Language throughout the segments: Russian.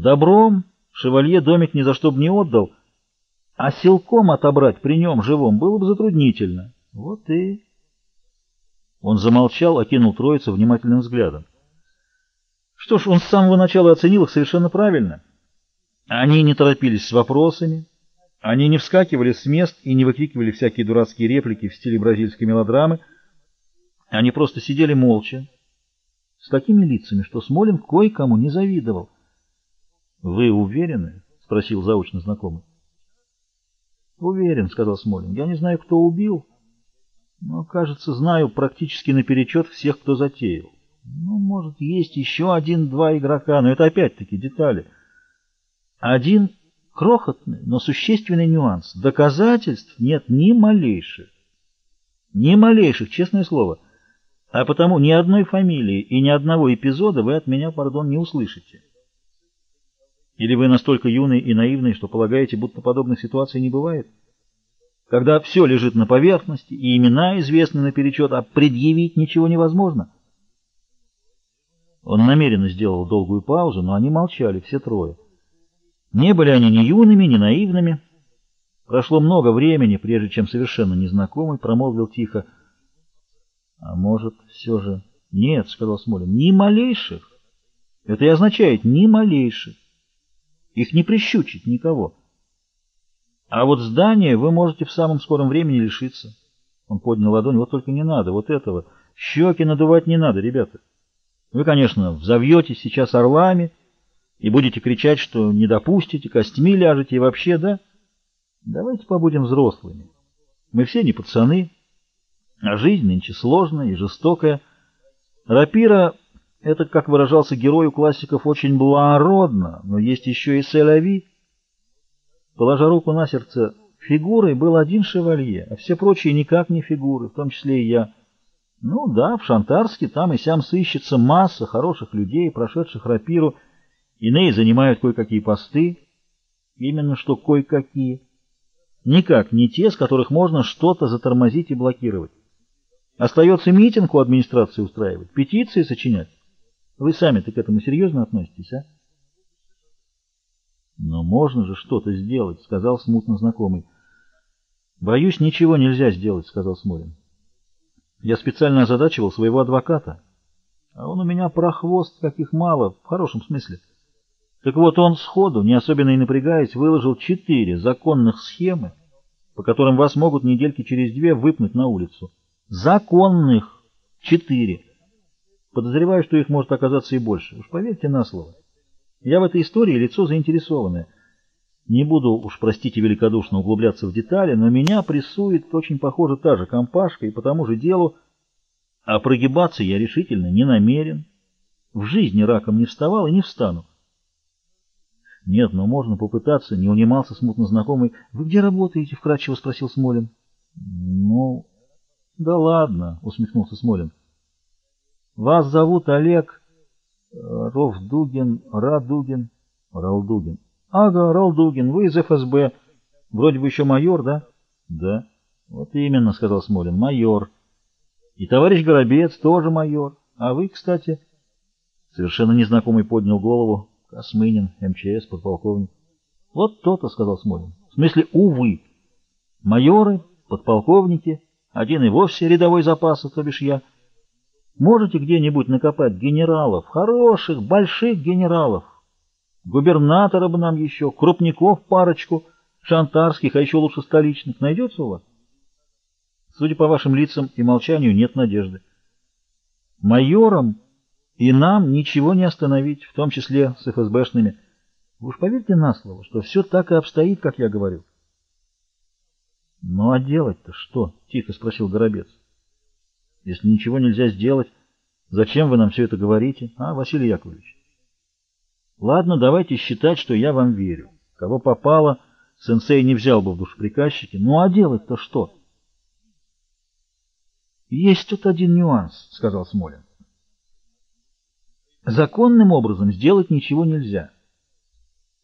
Добром шевалье домик ни за что бы не отдал, а силком отобрать при нем живом было бы затруднительно. Вот и... Он замолчал, окинул троицу внимательным взглядом. Что ж, он с самого начала оценил их совершенно правильно. Они не торопились с вопросами, они не вскакивали с мест и не выкрикивали всякие дурацкие реплики в стиле бразильской мелодрамы. Они просто сидели молча, с такими лицами, что Смолин кое-кому не завидовал. — Вы уверены? — спросил заочно знакомый. — Уверен, — сказал Смолин. — Я не знаю, кто убил, но, кажется, знаю практически наперечет всех, кто затеял. Ну, может, есть еще один-два игрока, но это опять-таки детали. Один крохотный, но существенный нюанс. Доказательств нет ни малейших. Ни малейших, честное слово. А потому ни одной фамилии и ни одного эпизода вы от меня, пардон, не услышите. Или вы настолько юный и наивный, что полагаете, будто подобных ситуаций не бывает? Когда все лежит на поверхности, и имена известны наперечет, а предъявить ничего невозможно. Он намеренно сделал долгую паузу, но они молчали, все трое. Не были они ни юными, ни наивными. Прошло много времени, прежде чем совершенно незнакомый промолвил тихо. — А может, все же... — Нет, — сказал Смолин, — ни малейших. Это и означает ни малейших. Их не прищучить никого. А вот здание вы можете в самом скором времени лишиться. Он поднял ладонь. Вот только не надо, вот этого. Щеки надувать не надо, ребята. Вы, конечно, взовьетесь сейчас орлами, и будете кричать, что не допустите, костьми ляжете и вообще, да? Давайте побудем взрослыми. Мы все не пацаны, а жизнь нынче сложная и жестокая. Рапира — это, как выражался герой у классиков, очень благородно, но есть еще и селяви. Положа руку на сердце, фигурой был один шевалье, а все прочие никак не фигуры, в том числе и я. Ну да, в Шантарске там и сям сыщется масса хороших людей, прошедших рапиру, Иные занимают кое-какие посты, именно что кое-какие. Никак не те, с которых можно что-то затормозить и блокировать. Остается митинг у администрации устраивать, петиции сочинять. Вы сами-то к этому серьезно относитесь, а? Но можно же что-то сделать, сказал смутно знакомый. Боюсь, ничего нельзя сделать, сказал Смолин. Я специально озадачивал своего адвоката, а он у меня прохвост, каких мало, в хорошем смысле. Так вот он сходу, не особенно и напрягаясь, выложил четыре законных схемы, по которым вас могут недельки через две выпнуть на улицу. Законных! Четыре! Подозреваю, что их может оказаться и больше. Уж поверьте на слово. Я в этой истории лицо заинтересованное. Не буду уж, простите, великодушно углубляться в детали, но меня прессует очень похоже та же компашка и по тому же делу, а прогибаться я решительно не намерен. В жизни раком не вставал и не встану. Нет, но можно попытаться, не унимался смутно знакомый. Вы где работаете? вкратчиво спросил Смолин. Ну, да ладно, усмехнулся Смолин. Вас зовут Олег э, Ровдугин, Радугин, Ралдугин. Ага, Ралдугин, вы из ФСБ. Вроде бы еще майор, да? Да. Вот именно, сказал Смолин, майор. И товарищ Горобец тоже майор. А вы, кстати... Совершенно незнакомый поднял голову. Космынин, МЧС, подполковник. Вот то-то, сказал Смолин. В смысле, увы. Майоры, подполковники, один и вовсе рядовой запас, то бишь я. Можете где-нибудь накопать генералов, хороших, больших генералов? Губернатора бы нам еще, крупников парочку, шантарских, а еще лучше столичных. Найдется у вас? Судя по вашим лицам и молчанию, нет надежды. Майором и нам ничего не остановить, в том числе с ФСБшными. Вы уж поверьте на слово, что все так и обстоит, как я говорю. — Ну а делать-то что? — тихо спросил Горобец. — Если ничего нельзя сделать, зачем вы нам все это говорите, а, Василий Яковлевич? — Ладно, давайте считать, что я вам верю. Кого попало, сенсей не взял бы в душ приказчики. Ну а делать-то что? — Есть тут один нюанс, — сказал Смолин. Законным образом сделать ничего нельзя.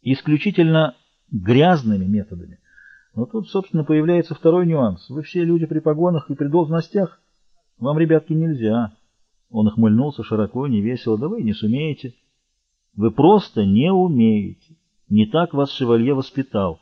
Исключительно грязными методами. Но тут, собственно, появляется второй нюанс. Вы все люди при погонах и при должностях. Вам, ребятки, нельзя. Он охмыльнулся широко, невесело. Да вы не сумеете. Вы просто не умеете. Не так вас шевалье воспитал.